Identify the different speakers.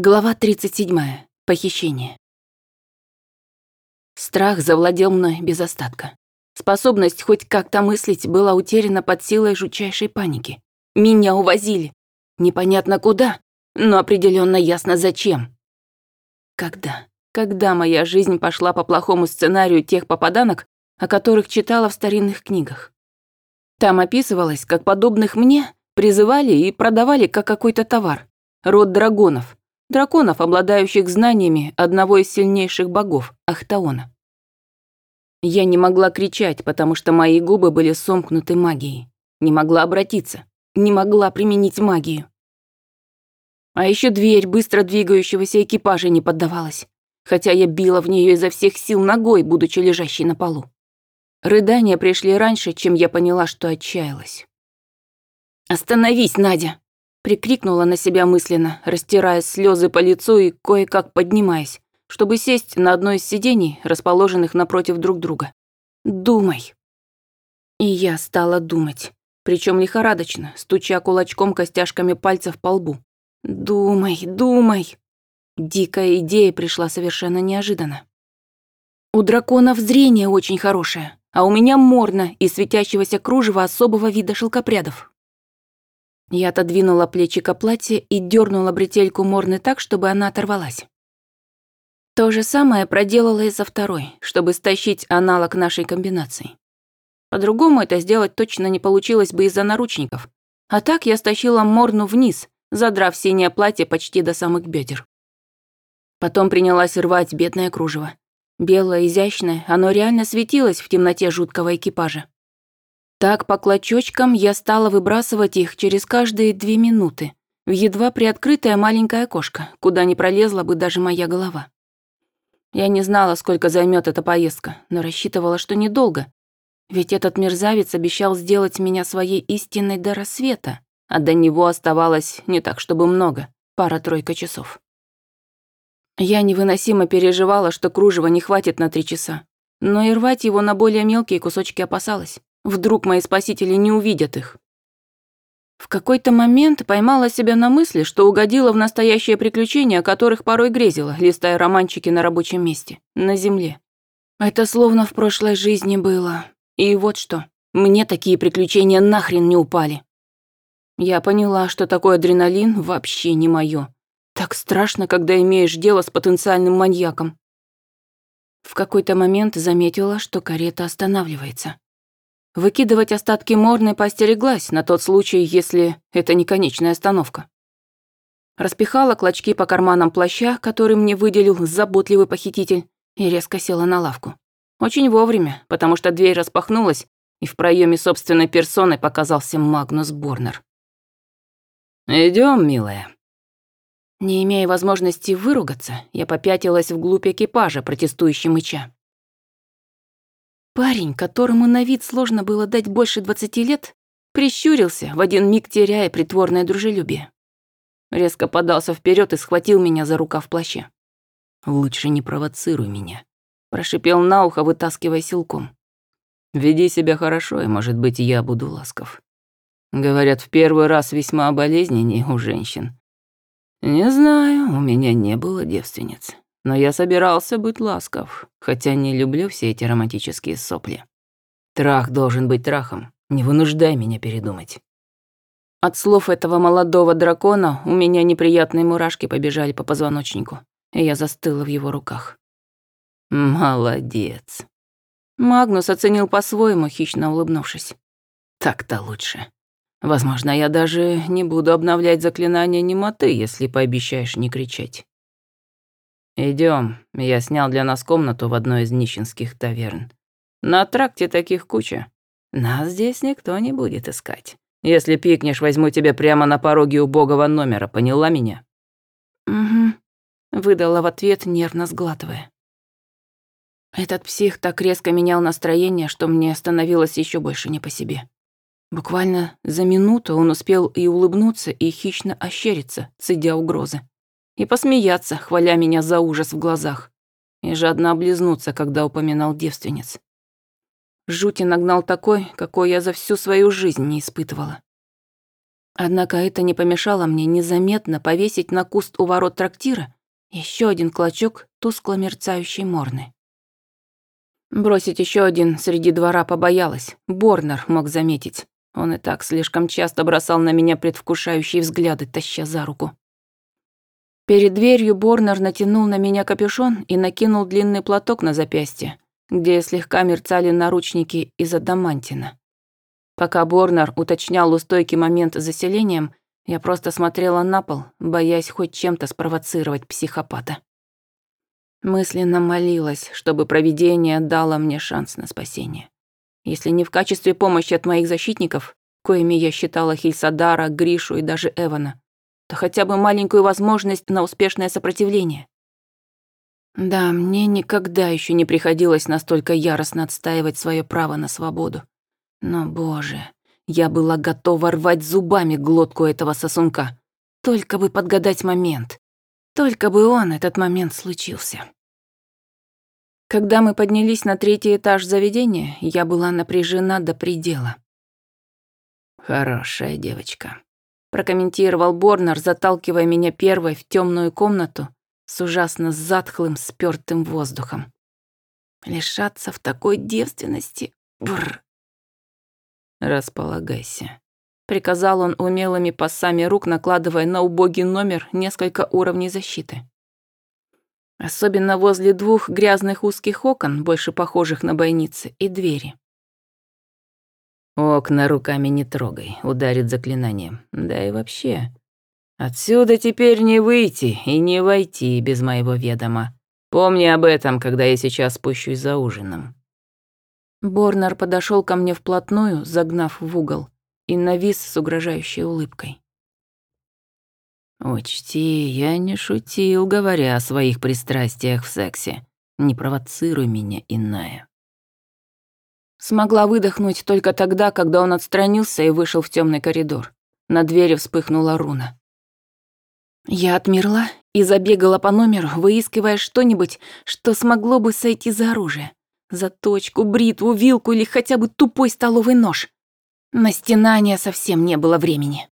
Speaker 1: Глава 37. Похищение. Страх завладел мной без остатка. Способность хоть как-то мыслить была утеряна под силой жутчайшей паники. Меня увозили. Непонятно куда, но определенно ясно зачем. Когда? Когда моя жизнь пошла по плохому сценарию тех попаданок, о которых читала в старинных книгах? Там описывалось, как подобных мне призывали и продавали как какой-то товар. Род драгонов, драконов, обладающих знаниями одного из сильнейших богов, Ахтаона. Я не могла кричать, потому что мои губы были сомкнуты магией. Не могла обратиться, не могла применить магию. А еще дверь быстро двигающегося экипажа не поддавалась, хотя я била в нее изо всех сил ногой, будучи лежащей на полу. Рыдания пришли раньше, чем я поняла, что отчаялась. «Остановись, Надя!» Прикрикнула на себя мысленно, растирая слезы по лицу и кое-как поднимаясь, чтобы сесть на одно из сидений, расположенных напротив друг друга. «Думай». И я стала думать, причем лихорадочно, стуча кулачком костяшками пальцев по лбу. «Думай, думай». Дикая идея пришла совершенно неожиданно. У драконов зрение очень хорошее, а у меня морно и светящегося кружева особого вида шелкопрядов. Я отодвинула плечико платья и дернула бретельку Морны так, чтобы она оторвалась. То же самое проделала и со второй, чтобы стащить аналог нашей комбинации. По-другому это сделать точно не получилось бы из-за наручников. А так я стащила Морну вниз, задрав синее платье почти до самых бедер. Потом принялась рвать бедное кружево. Белое, изящное, оно реально светилось в темноте жуткого экипажа. Так по клочочкам я стала выбрасывать их через каждые две минуты в едва приоткрытое маленькое окошко, куда не пролезла бы даже моя голова. Я не знала, сколько займет эта поездка, но рассчитывала, что недолго. Ведь этот мерзавец обещал сделать меня своей истинной до рассвета, а до него оставалось не так чтобы много, пара-тройка часов. Я невыносимо переживала, что кружева не хватит на три часа, но и рвать его на более мелкие кусочки опасалась. Вдруг мои спасители не увидят их. В какой-то момент поймала себя на мысли, что угодила в настоящее приключение, о которых порой грезила, листая романчики на рабочем месте, на земле. Это словно в прошлой жизни было. И вот что, мне такие приключения нахрен не упали. Я поняла, что такой адреналин вообще не моё. Так страшно, когда имеешь дело с потенциальным маньяком. В какой-то момент заметила, что карета останавливается. Выкидывать остатки морны постереглась на тот случай, если это не конечная остановка. Распихала клочки по карманам плаща, который мне выделил заботливый похититель, и резко села на лавку. Очень вовремя, потому что дверь распахнулась, и в проеме собственной персоны показался Магнус Борнер. Идем, милая». Не имея возможности выругаться, я попятилась вглубь экипажа, протестующий мыча. Парень, которому на вид сложно было дать больше двадцати лет, прищурился, в один миг теряя притворное дружелюбие. Резко подался вперед и схватил меня за рукав плаща. «Лучше не провоцируй меня», – прошипел на ухо, вытаскивая силком. «Веди себя хорошо, и, может быть, я буду ласков». Говорят, в первый раз весьма болезненнее у женщин. Не знаю, у меня не было девственниц но я собирался быть ласков, хотя не люблю все эти романтические сопли. Трах должен быть трахом, не вынуждай меня передумать. От слов этого молодого дракона у меня неприятные мурашки побежали по позвоночнику, и я застыла в его руках. Молодец. Магнус оценил по-своему, хищно улыбнувшись. Так-то лучше. Возможно, я даже не буду обновлять заклинание немоты, если пообещаешь не кричать. Идем, я снял для нас комнату в одной из нищенских таверн. На тракте таких куча. Нас здесь никто не будет искать. Если пикнешь, возьму тебя прямо на пороге убогого номера, поняла меня?» «Угу», — выдала в ответ, нервно сглатывая. Этот псих так резко менял настроение, что мне становилось еще больше не по себе. Буквально за минуту он успел и улыбнуться, и хищно ощериться, цедя угрозы и посмеяться, хваля меня за ужас в глазах, и жадно облизнуться, когда упоминал девственниц. Жути нагнал такой, какой я за всю свою жизнь не испытывала. Однако это не помешало мне незаметно повесить на куст у ворот трактира еще один клочок тускло мерцающей морны. Бросить еще один среди двора побоялась. Борнер мог заметить. Он и так слишком часто бросал на меня предвкушающие взгляды, таща за руку. Перед дверью Борнер натянул на меня капюшон и накинул длинный платок на запястье, где слегка мерцали наручники из адамантина. Пока Борнер уточнял у стойки момент с заселением, я просто смотрела на пол, боясь хоть чем-то спровоцировать психопата. Мысленно молилась, чтобы провидение дало мне шанс на спасение. Если не в качестве помощи от моих защитников, коими я считала Хильсадара, Гришу и даже Эвана, то хотя бы маленькую возможность на успешное сопротивление. Да, мне никогда еще не приходилось настолько яростно отстаивать свое право на свободу. Но, боже, я была готова рвать зубами глотку этого сосунка. Только бы подгадать момент. Только бы он, этот момент, случился. Когда мы поднялись на третий этаж заведения, я была напряжена до предела. «Хорошая девочка», – прокомментировал Борнер, заталкивая меня первой в темную комнату с ужасно затхлым, спёртым воздухом. Лишаться в такой девственности. Бррр. Располагайся приказал он умелыми пасами рук, накладывая на убогий номер несколько уровней защиты. Особенно возле двух грязных узких окон, больше похожих на бойницы, и двери. Окна руками не трогай, ударит заклинанием. Да и вообще, отсюда теперь не выйти и не войти без моего ведома. Помни об этом, когда я сейчас спущусь за ужином. Борнер подошел ко мне вплотную, загнав в угол и навис с угрожающей улыбкой. «Учти, я не шутил, говоря о своих пристрастиях в сексе. Не провоцируй меня, иная». Смогла выдохнуть только тогда, когда он отстранился и вышел в темный коридор. На двери вспыхнула руна. Я отмерла и забегала по номеру, выискивая что-нибудь, что смогло бы сойти за оружие. Заточку, бритву, вилку или хотя бы тупой столовый нож. На стенание совсем не было времени.